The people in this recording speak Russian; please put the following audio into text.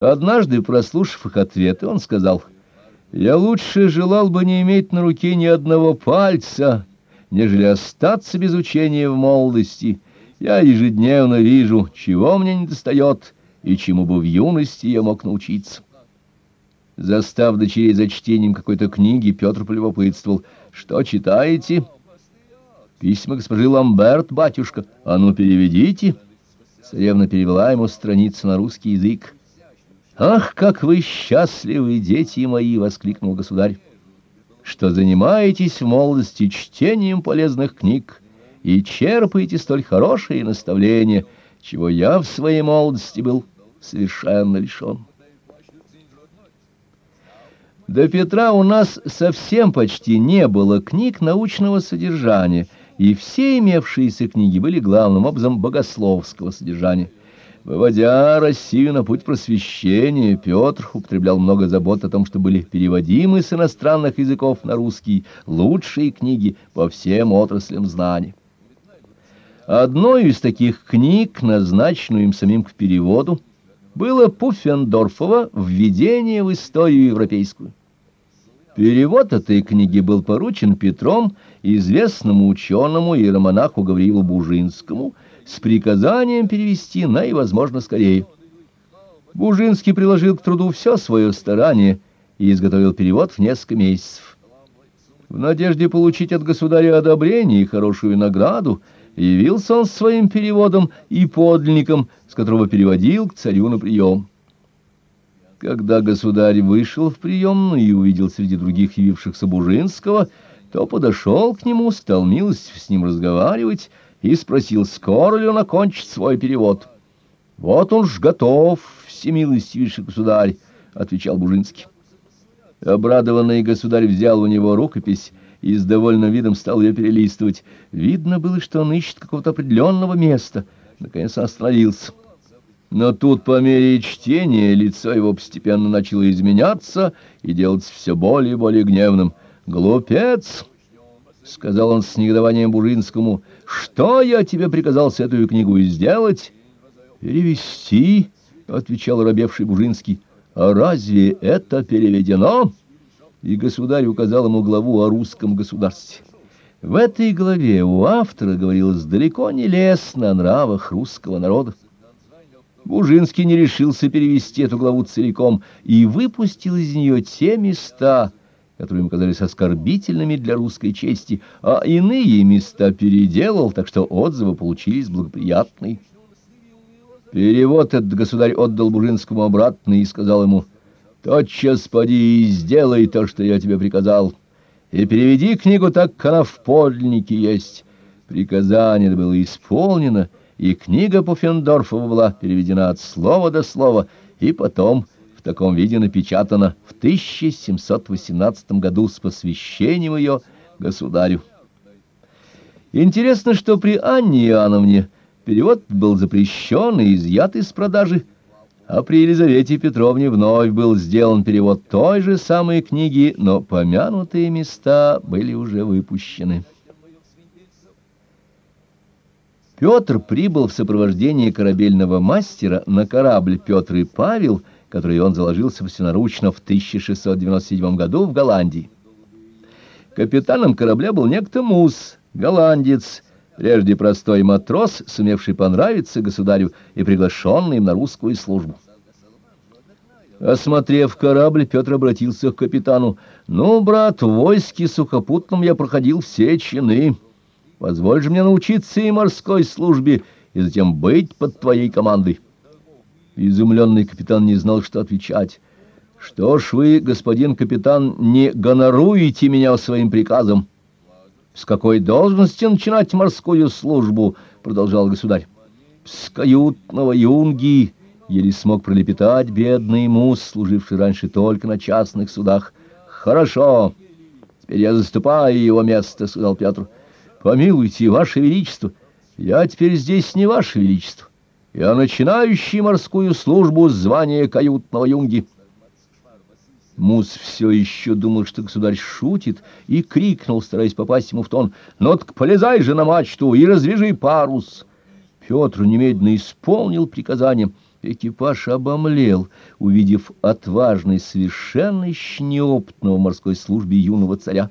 Однажды, прослушав их ответы, он сказал, «Я лучше желал бы не иметь на руке ни одного пальца, нежели остаться без учения в молодости. Я ежедневно вижу, чего мне не достает и чему бы в юности я мог научиться». Застав дочерей за чтением какой-то книги, Петр полюбопытствовал, «Что читаете?» «Письма госпожи Ламберт, батюшка. А ну, переведите». Царевна перевела ему страницу на русский язык. «Ах, как вы счастливы, дети мои!» — воскликнул государь. «Что занимаетесь в молодости чтением полезных книг и черпаете столь хорошие наставления, чего я в своей молодости был совершенно лишен». До Петра у нас совсем почти не было книг научного содержания, и все имевшиеся книги были главным образом богословского содержания. Выводя Россию на путь просвещения, Петр употреблял много забот о том, что были переводимы с иностранных языков на русский лучшие книги по всем отраслям знаний. Одной из таких книг, назначенную им самим к переводу, было Пуффендорфово «Введение в историю европейскую». Перевод этой книги был поручен Петром известному ученому иеромонаху Гавриилу Бужинскому – с приказанием перевести наивозможно скорее. Бужинский приложил к труду все свое старание и изготовил перевод в несколько месяцев. В надежде получить от государя одобрение и хорошую награду, явился он своим переводом и подлинником, с которого переводил к царю на прием. Когда государь вышел в приемную и увидел среди других явившихся Бужинского, то подошел к нему, стал милостив с ним разговаривать, и спросил, скоро ли он окончит свой перевод. — Вот он ж готов, всемилостивейший государь, — отвечал Бужинский. Обрадованный государь взял у него рукопись и с довольным видом стал ее перелистывать. Видно было, что он ищет какого-то определенного места. Наконец остановился. Но тут по мере чтения лицо его постепенно начало изменяться и делаться все более и более гневным. «Глупец!» — сказал он с негодованием Бужинскому — что я тебе приказал с эту книгу сделать? Перевести, отвечал робевший Бужинский. А разве это переведено? И государь указал ему главу о русском государстве. В этой главе у автора говорилось далеко не лестно о нравах русского народа. Бужинский не решился перевести эту главу целиком и выпустил из нее те места, которые ему казались оскорбительными для русской чести, а иные места переделал, так что отзывы получились благоприятные. Перевод этот государь отдал Бужинскому обратно и сказал ему, «Тотчас поди и сделай то, что я тебе приказал, и переведи книгу так, как она в подлиннике есть». Приказание было исполнено, и книга Пуффендорфова была переведена от слова до слова, и потом таком виде напечатана в 1718 году с посвящением ее государю. Интересно, что при Анне Иоанновне перевод был запрещен и изъят из продажи, а при Елизавете Петровне вновь был сделан перевод той же самой книги, но помянутые места были уже выпущены. Петр прибыл в сопровождении корабельного мастера на корабль Петр и Павел – который он заложил собственноручно в 1697 году в Голландии. Капитаном корабля был некто Мус, голландец, прежде простой матрос, сумевший понравиться государю и приглашенный им на русскую службу. Осмотрев корабль, Петр обратился к капитану. «Ну, брат, в войске сухопутном я проходил все чины. Позволь же мне научиться и морской службе, и затем быть под твоей командой». Изумленный капитан не знал, что отвечать. «Что ж вы, господин капитан, не гоноруете меня своим приказом?» «С какой должности начинать морскую службу?» — продолжал государь. «С каютного юнги!» — еле смог пролепетать бедный мус, служивший раньше только на частных судах. «Хорошо, теперь я заступаю его место», — сказал Петр. «Помилуйте, ваше величество, я теперь здесь не ваше величество я начинающий морскую службу звания каютного юнги. Мус все еще думал, что государь шутит, и крикнул, стараясь попасть ему в тон, «Ну так полезай же на мачту и развяжи парус!» Петр немедленно исполнил приказание, Экипаж обомлел, увидев отважный, совершенно еще неопытного в морской службе юного царя.